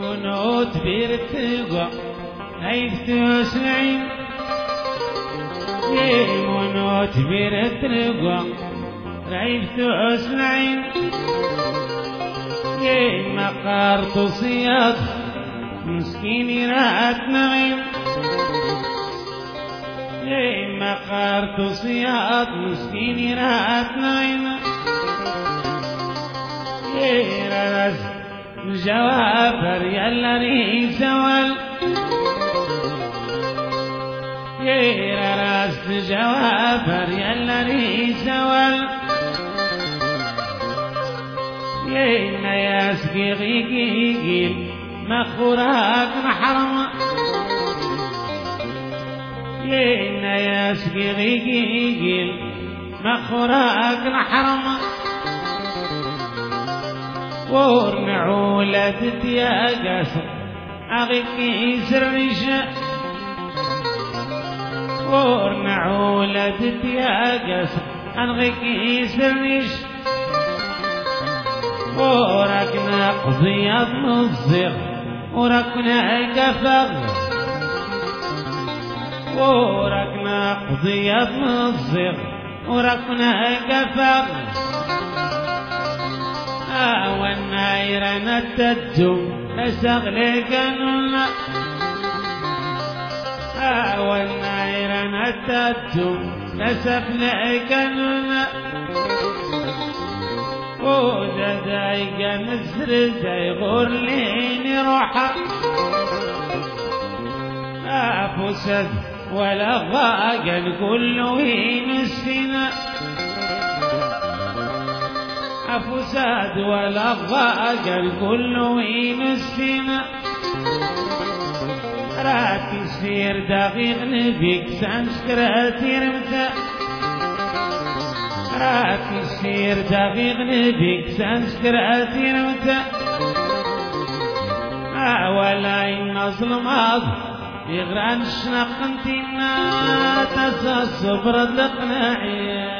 ونعود بيرتقى عيسى وسعين ونعود بيرتقى عيسى وسعين مقارت صياد مسكين رات نغيم مقارت صياد مسكين رات نغيم راس الجوافر يلا ريس وال يا راس الجوافر يلا ريس وال يا ناس قيقيقي مخوراك محرم. يا ناس قيقيقي مخوراك محرم ورنعولة تتياقس أغيك يسرش ورنعولة تتياقس أغيك يسرش وركنا نصيغ وركنا قفغ وركنا قضية نصيغ وركنا قفغ والناير نتدو نسغلق نونا والناير نتدو نسغلق نونا ودا دايقا نسر دايغور لين روحا أفسد ولا ضاقا كل وين السنة فساد ولا ضاق الكل وين السنة راك يصير دقيق نبيك سانسكراتير متى راك يصير دقيق نبيك سانسكراتير متى ولا إن ظلمات يغران الشنق انتنا تسا الصبر القناعي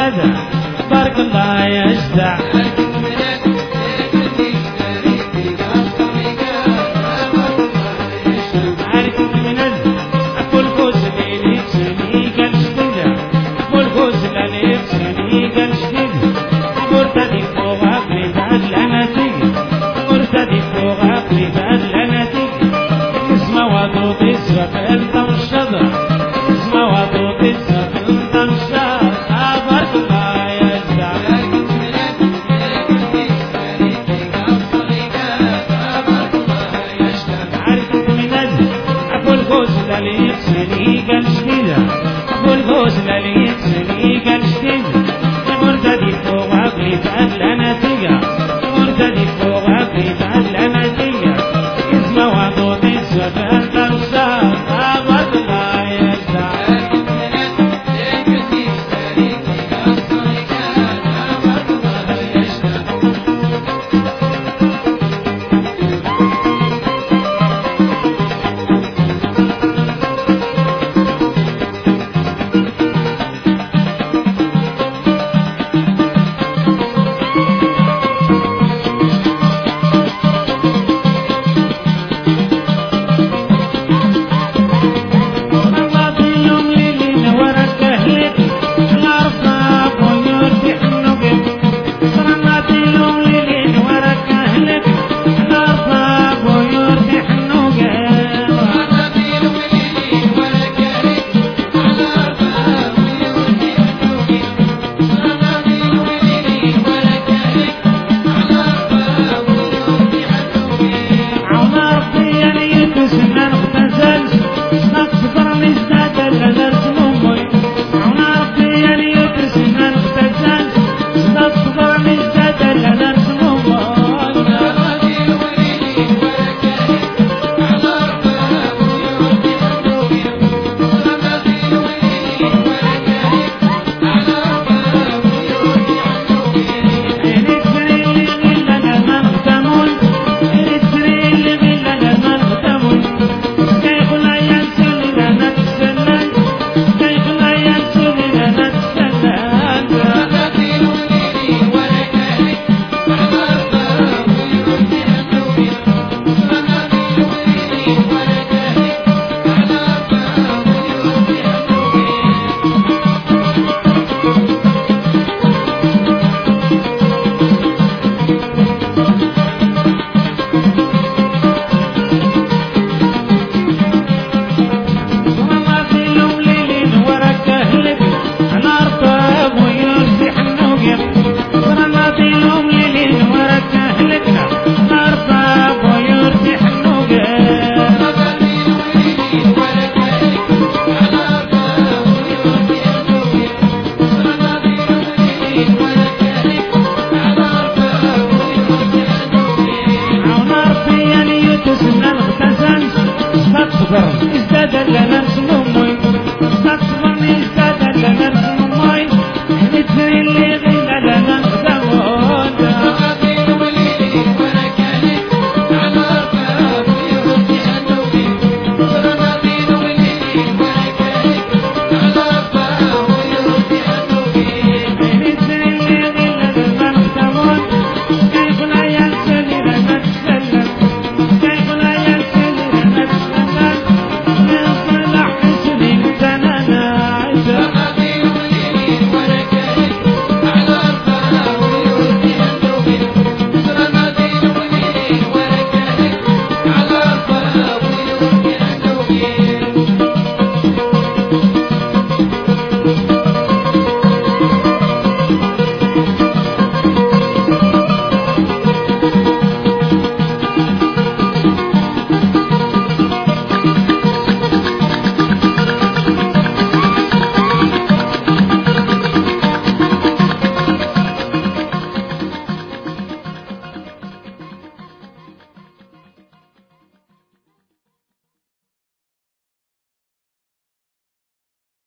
كذا بارك الله يجزع